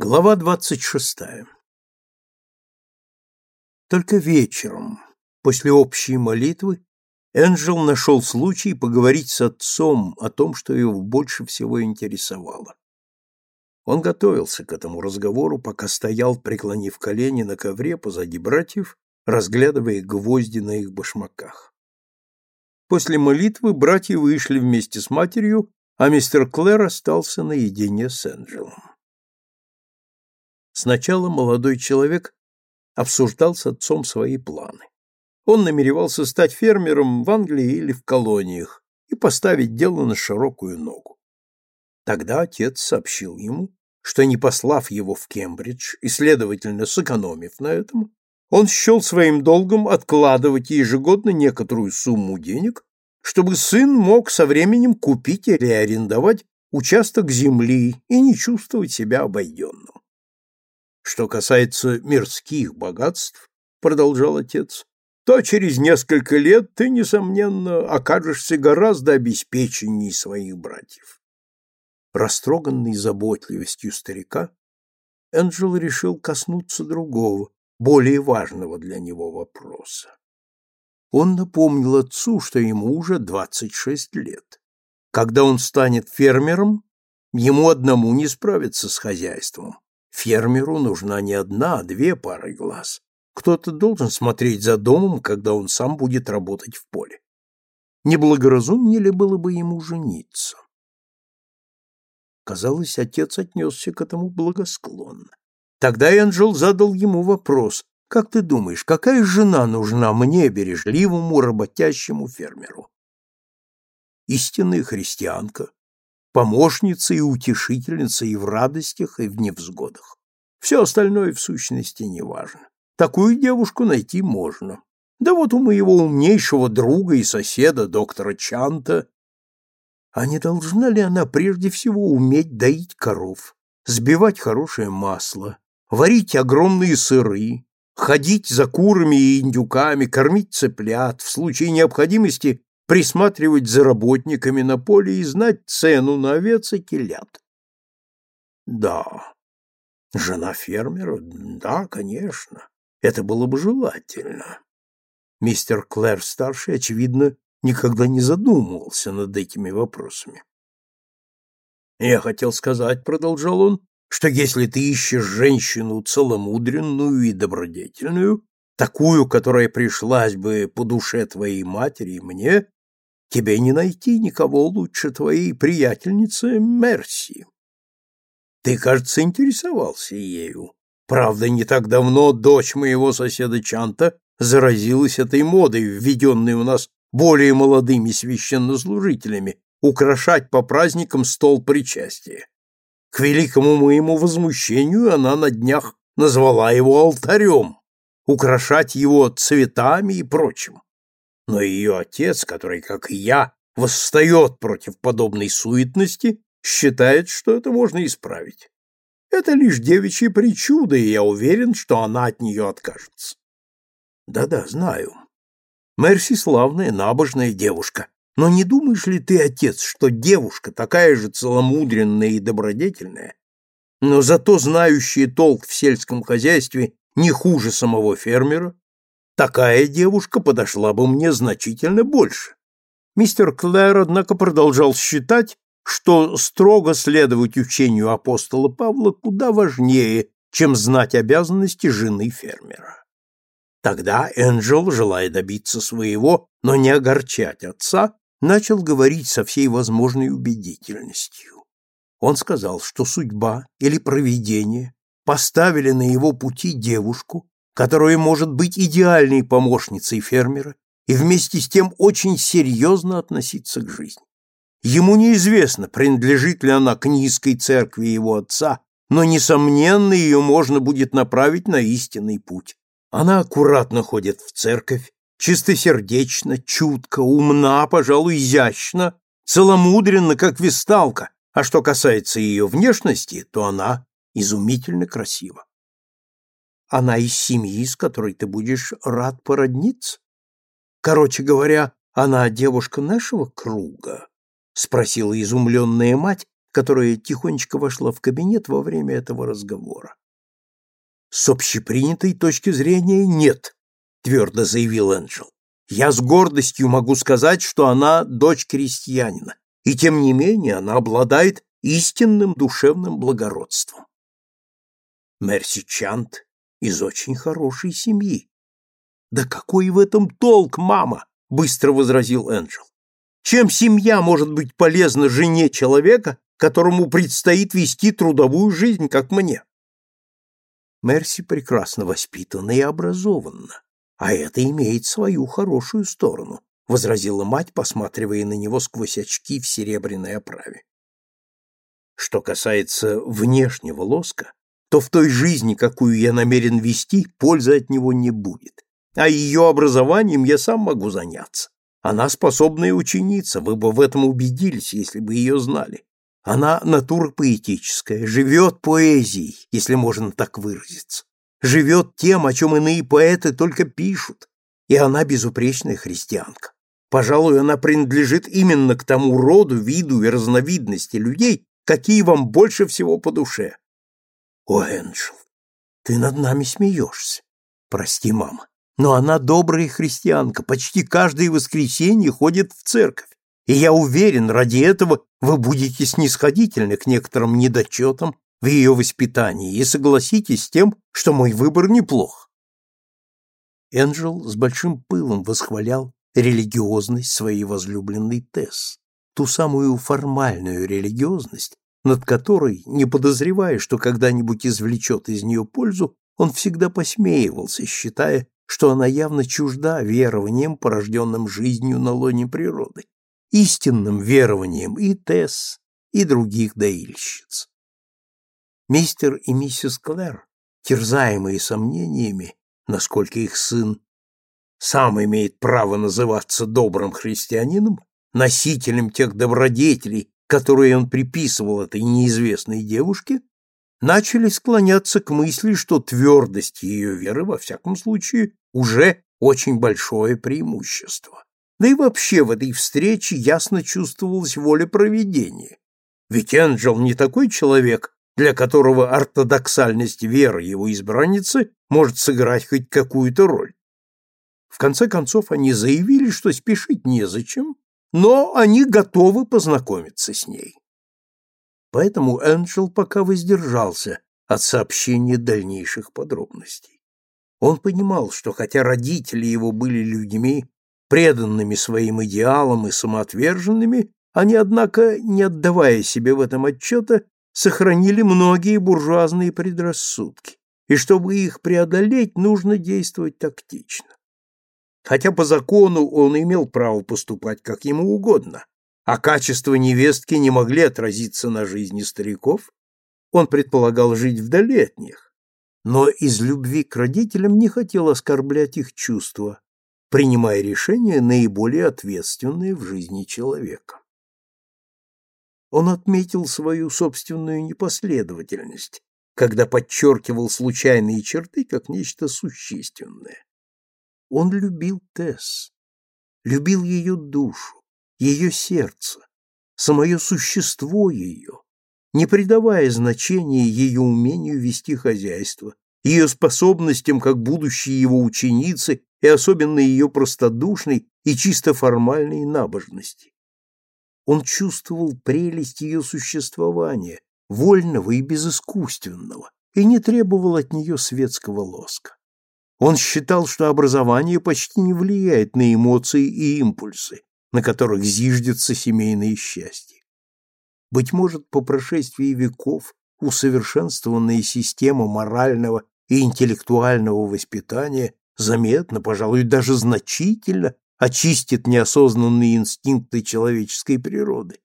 Глава двадцать шестая Только вечером, после общей молитвы, Энджел нашел случай поговорить с отцом о том, что его больше всего интересовало. Он готовился к этому разговору, пока стоял, преклонив колени на ковре позади братьев, разглядывая гвозди на их башмаках. После молитвы братья вышли вместе с матерью, а мистер Клэр остался наедине с Энджелом. Сначала молодой человек обсуждал с отцом свои планы. Он намеревался стать фермером в Англии или в колониях и поставить дело на широкую ногу. Тогда отец сообщил ему, что не послав его в Кембридж и, следовательно, сэкономив на этом, он счел своим долгом откладывать ежегодно некоторую сумму денег, чтобы сын мог со временем купить или арендовать участок земли и не чувствовать себя обойденным. Что касается мирских богатств, продолжал отец, то через несколько лет ты, несомненно, окажешься гораздо обеспеченнее своих братьев. Растроганный заботливостью старика, Энджел решил коснуться другого, более важного для него вопроса. Он напомнил отцу, что ему уже 26 лет. Когда он станет фермером, ему одному не справиться с хозяйством. Фермеру нужна не одна, а две пары глаз. Кто-то должен смотреть за домом, когда он сам будет работать в поле. Неблагоразумнее ли было бы ему жениться? Казалось, отец отнесся к этому благосклонно. Тогда Энджел задал ему вопрос. «Как ты думаешь, какая жена нужна мне, бережливому, работящему фермеру?» Истинная христианка, помощница и утешительница и в радостях, и в невзгодах. Все остальное, в сущности, не важно. Такую девушку найти можно. Да вот у моего умнейшего друга и соседа, доктора Чанта, а не должна ли она прежде всего уметь доить коров, сбивать хорошее масло, варить огромные сыры, ходить за курами и индюками, кормить цыплят, в случае необходимости присматривать за работниками на поле и знать цену на овец и телят? Да, жена фермера, да, конечно. Это было бы желательно. Мистер Клэр-старший, очевидно, никогда не задумывался над этими вопросами. «Я хотел сказать, — продолжал он, — что если ты ищешь женщину целомудренную и добродетельную, такую, которая пришлась бы по душе твоей матери и мне, тебе не найти никого лучше твоей приятельницы Мерси. Ты, кажется, интересовался ею. Правда, не так давно дочь моего соседа Чанта заразилась этой модой, введенной у нас более молодыми священнослужителями, украшать по праздникам стол причастия. К великому моему возмущению она на днях назвала его алтарем, украшать его цветами и прочим. Но ее отец, который, как и я, восстает против подобной суетности, считает, что это можно исправить. Это лишь девичья причуда, и я уверен, что она от нее откажется. Да-да, знаю. Мерси славная, набожная девушка. Но не думаешь ли ты, отец, что девушка такая же целомудренная и добродетельная, но зато знающая толк в сельском хозяйстве не хуже самого фермера, такая девушка подошла бы мне значительно больше. Мистер Клэр, однако, продолжал считать, что строго следовать учению апостола Павла куда важнее, чем знать обязанности жены фермера. Тогда Энджел, желая добиться своего, но не огорчать отца, начал говорить со всей возможной убедительностью. Он сказал, что судьба или провидение поставили на его пути девушку, которая может быть идеальной помощницей фермера и вместе с тем очень серьезно относиться к жизни. Ему неизвестно, принадлежит ли она к низкой церкви его отца, но, несомненно, ее можно будет направить на истинный путь. Она аккуратно ходит в церковь, чистосердечно, чутко, умна, пожалуй, изящна, целомудренна, как висталка, а что касается ее внешности, то она изумительно красива. Она из семьи, с которой ты будешь рад породниться? Короче говоря, она девушка нашего круга, спросила изумленная мать, которая тихонечко вошла в кабинет во время этого разговора. «С общепринятой точки зрения нет», — твердо заявил Энджел. «Я с гордостью могу сказать, что она дочь крестьянина, и тем не менее она обладает истинным душевным благородством. Мерси Чант из очень хорошей семьи. Да какой в этом толк, мама? быстро возразил Энджел. Чем семья может быть полезна жене человека, которому предстоит вести трудовую жизнь, как мне? Мерси прекрасно воспитана и образована, а это имеет свою хорошую сторону, возразила мать, посматривая на него сквозь очки в серебряной оправе. Что касается внешнего лоска, то в той жизни, какую я намерен вести, пользы от него не будет. А ее образованием я сам могу заняться. Она способная ученица, вы бы в этом убедились, если бы ее знали. Она натура поэтическая, живет поэзией, если можно так выразиться. Живет тем, о чем иные поэты только пишут. И она безупречная христианка. Пожалуй, она принадлежит именно к тому роду, виду и разновидности людей, какие вам больше всего по душе. О, Энджел, ты над нами смеешься. Прости, мама, но она добрая христианка, почти каждое воскресенье ходит в церковь. И я уверен, ради этого вы будете снисходительны к некоторым недочетам в ее воспитании и согласитесь с тем, что мой выбор неплох. Энджел с большим пылом восхвалял религиозность своей возлюбленной Тесс, ту самую формальную религиозность, над которой, не подозревая, что когда-нибудь извлечет из нее пользу, он всегда посмеивался, считая, что она явно чужда верованиям, порожденным жизнью на лоне природы, истинным верованием и Тесс, и других доильщиц. Мистер и миссис Клэр, терзаемые сомнениями, насколько их сын сам имеет право называться добрым христианином, носителем тех добродетелей, которые он приписывал этой неизвестной девушке, начали склоняться к мысли, что твердость ее веры, во всяком случае, уже очень большое преимущество. Да и вообще в этой встрече ясно чувствовалась воля проведения. Ведь Энджел не такой человек, для которого ортодоксальность веры его избранницы может сыграть хоть какую-то роль. В конце концов они заявили, что спешить незачем, но они готовы познакомиться с ней. Поэтому Энджел пока воздержался от сообщения дальнейших подробностей. Он понимал, что хотя родители его были людьми, преданными своим идеалам и самоотверженными, они, однако, не отдавая себе в этом отчета, сохранили многие буржуазные предрассудки, и чтобы их преодолеть, нужно действовать тактично хотя по закону он имел право поступать как ему угодно, а качества невестки не могли отразиться на жизни стариков, он предполагал жить вдали от них, но из любви к родителям не хотел оскорблять их чувства, принимая решения наиболее ответственные в жизни человека. Он отметил свою собственную непоследовательность, когда подчеркивал случайные черты как нечто существенное. Он любил Тесс, любил ее душу, ее сердце, самое существо ее, не придавая значения ее умению вести хозяйство, ее способностям как будущей его ученицы и особенно ее простодушной и чисто формальной набожности. Он чувствовал прелесть ее существования, вольного и безыскусственного, и не требовал от нее светского лоска. Он считал, что образование почти не влияет на эмоции и импульсы, на которых зиждется семейное счастье. Быть может, по прошествии веков усовершенствованная система морального и интеллектуального воспитания заметно, пожалуй, даже значительно очистит неосознанные инстинкты человеческой природы.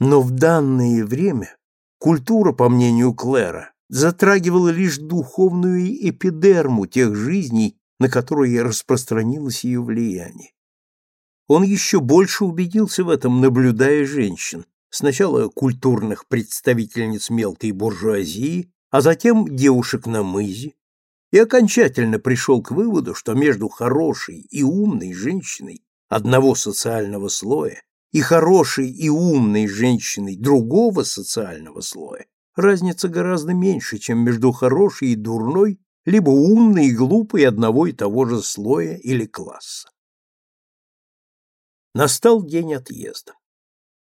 Но в данное время культура, по мнению Клэра, затрагивала лишь духовную эпидерму тех жизней, на которые распространилось ее влияние. Он еще больше убедился в этом, наблюдая женщин, сначала культурных представительниц мелкой буржуазии, а затем девушек на мызе, и окончательно пришел к выводу, что между хорошей и умной женщиной одного социального слоя и хорошей и умной женщиной другого социального слоя, разница гораздо меньше, чем между хорошей и дурной, либо умной и глупой одного и того же слоя или класса. Настал день отъезда.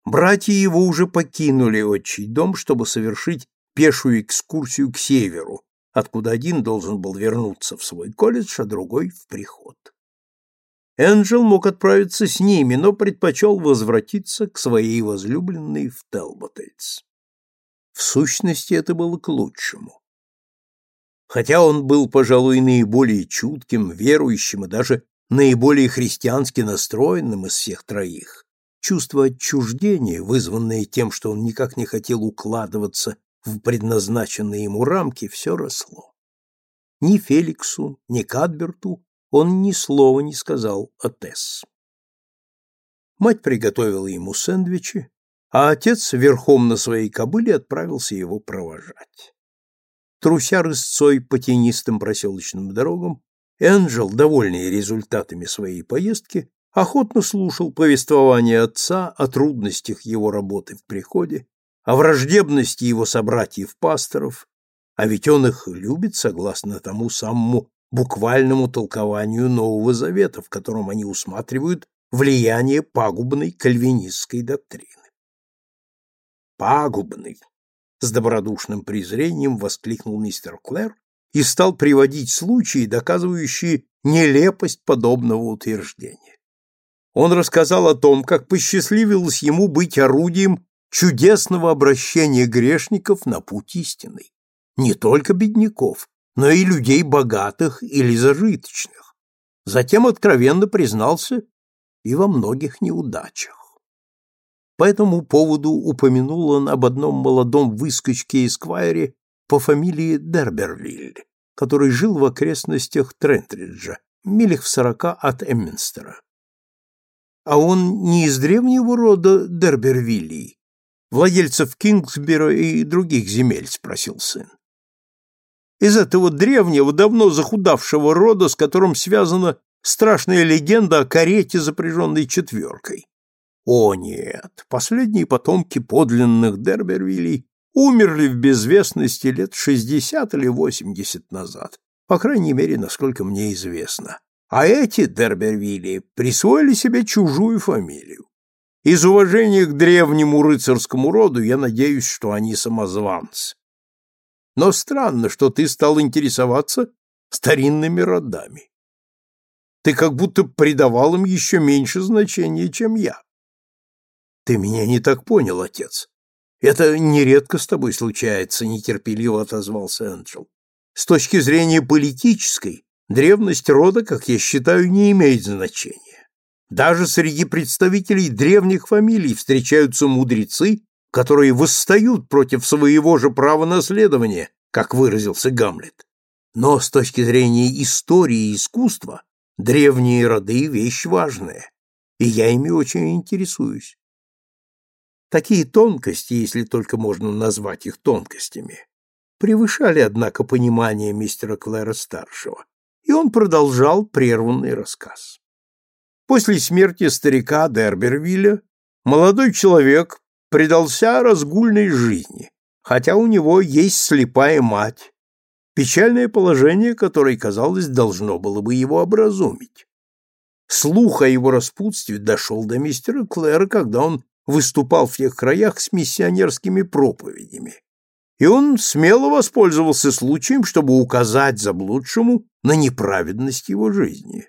Братья его уже покинули отчий дом, чтобы совершить пешую экскурсию к северу, откуда один должен был вернуться в свой колледж, а другой — в приход. Энджел мог отправиться с ними, но предпочел возвратиться к своей возлюбленной в Телботельс. В сущности, это было к лучшему. Хотя он был, пожалуй, наиболее чутким, верующим и даже наиболее христиански настроенным из всех троих, чувство отчуждения, вызванное тем, что он никак не хотел укладываться в предназначенные ему рамки, все росло. Ни Феликсу, ни Кадберту он ни слова не сказал о Тесс. Мать приготовила ему сэндвичи, а отец верхом на своей кобыле отправился его провожать. Труся рысцой по тенистым проселочным дорогам, Энджел, довольный результатами своей поездки, охотно слушал повествование отца о трудностях его работы в приходе, о враждебности его собратьев-пасторов, а ведь он их любит согласно тому самому буквальному толкованию Нового Завета, в котором они усматривают влияние пагубной кальвинистской доктрины. «Пагубный!» — с добродушным презрением воскликнул мистер Клэр и стал приводить случаи, доказывающие нелепость подобного утверждения. Он рассказал о том, как посчастливилось ему быть орудием чудесного обращения грешников на путь истинный. Не только бедняков, но и людей богатых или зажиточных. Затем откровенно признался и во многих неудачах. По этому поводу упомянул он об одном молодом выскочке Эсквайре по фамилии Дербервиль, который жил в окрестностях Трентриджа, милях в сорока от Эмминстера. А он не из древнего рода Дербервилей, владельцев Кингсбера и других земель, спросил сын из этого древнего, давно захудавшего рода, с которым связана страшная легенда о карете, запряженной четверкой. О нет, последние потомки подлинных Дербервилей умерли в безвестности лет шестьдесят или восемьдесят назад, по крайней мере, насколько мне известно. А эти Дербервилли присвоили себе чужую фамилию. Из уважения к древнему рыцарскому роду я надеюсь, что они самозванцы. Но странно, что ты стал интересоваться старинными родами. Ты как будто придавал им еще меньше значения, чем я. Ты меня не так понял, отец. Это нередко с тобой случается, нетерпеливо отозвался Энджел. С точки зрения политической, древность рода, как я считаю, не имеет значения. Даже среди представителей древних фамилий встречаются мудрецы, которые восстают против своего же права наследования, как выразился Гамлет. Но с точки зрения истории и искусства древние роды – вещь важная, и я ими очень интересуюсь. Такие тонкости, если только можно назвать их тонкостями, превышали, однако, понимание мистера Клэра-старшего, и он продолжал прерванный рассказ. После смерти старика Дербервилля молодой человек предался разгульной жизни, хотя у него есть слепая мать. Печальное положение, которое, казалось, должно было бы его образумить. Слух о его распутстве дошел до мистера Клэра, когда он выступал в тех краях с миссионерскими проповедями. И он смело воспользовался случаем, чтобы указать заблудшему на неправедность его жизни.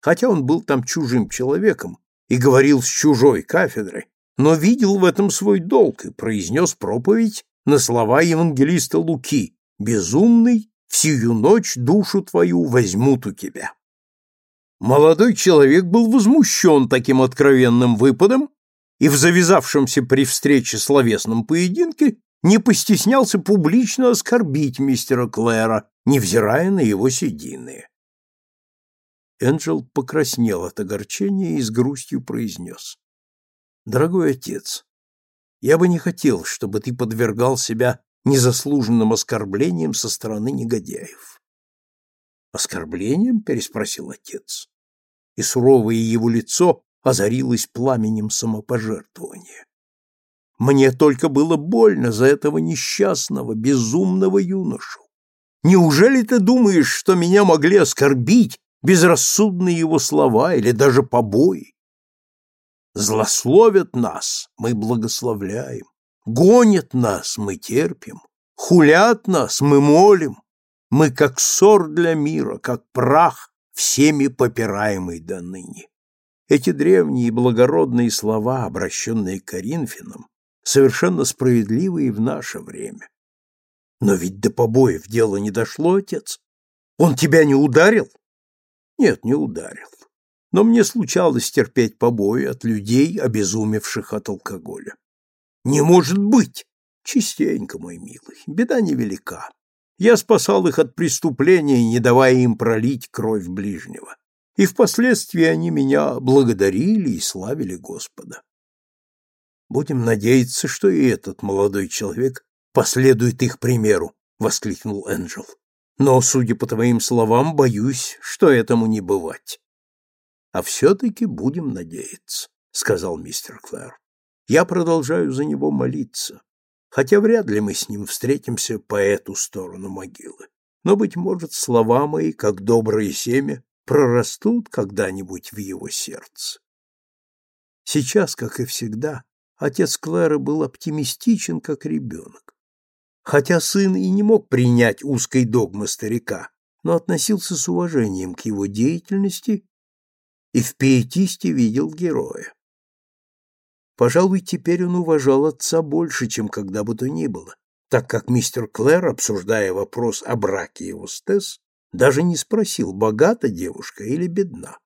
Хотя он был там чужим человеком и говорил с чужой кафедры, но видел в этом свой долг и произнес проповедь на слова евангелиста Луки «Безумный, всю ночь душу твою возьмут у тебя». Молодой человек был возмущен таким откровенным выпадом и в завязавшемся при встрече словесном поединке не постеснялся публично оскорбить мистера Клэра, невзирая на его седины. Энджел покраснел от огорчения и с грустью произнес. Дорогой отец, я бы не хотел, чтобы ты подвергал себя незаслуженным оскорблениям со стороны негодяев. Оскорблением? переспросил отец. И суровое его лицо озарилась пламенем самопожертвования. Мне только было больно за этого несчастного, безумного юношу. Неужели ты думаешь, что меня могли оскорбить безрассудные его слова или даже побои? Злословят нас, мы благословляем. Гонят нас, мы терпим. Хулят нас, мы молим. Мы как ссор для мира, как прах, всеми попираемый до ныне. Эти древние и благородные слова, обращенные к Коринфянам, совершенно справедливы и в наше время. Но ведь до побоев дело не дошло, отец. Он тебя не ударил? Нет, не ударил. Но мне случалось терпеть побои от людей, обезумевших от алкоголя. Не может быть! Частенько, мой милый, беда невелика. Я спасал их от преступления, не давая им пролить кровь ближнего. И впоследствии они меня благодарили и славили Господа. Будем надеяться, что и этот молодой человек последует их примеру, воскликнул Энджел. Но, судя по твоим словам, боюсь, что этому не бывать. А все-таки будем надеяться, сказал мистер Клэр. Я продолжаю за него молиться хотя вряд ли мы с ним встретимся по эту сторону могилы. Но, быть может, слова мои, как доброе семя, прорастут когда-нибудь в его сердце. Сейчас, как и всегда, отец Клары был оптимистичен, как ребенок. Хотя сын и не мог принять узкой догмы старика, но относился с уважением к его деятельности и в пиетисте видел героя. Пожалуй, теперь он уважал отца больше, чем когда бы то ни было, так как мистер Клэр, обсуждая вопрос о браке его с Тесс, даже не спросил, богата девушка или бедна.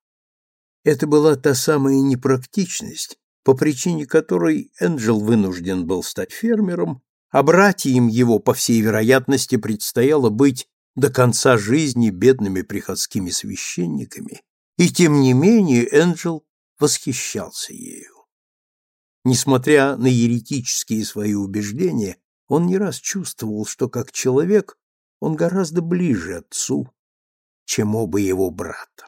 Это была та самая непрактичность, по причине которой Энджел вынужден был стать фермером, а братьям его, по всей вероятности, предстояло быть до конца жизни бедными приходскими священниками, и тем не менее Энджел восхищался ею. Несмотря на еретические свои убеждения, он не раз чувствовал, что как человек он гораздо ближе отцу, чем оба его брата.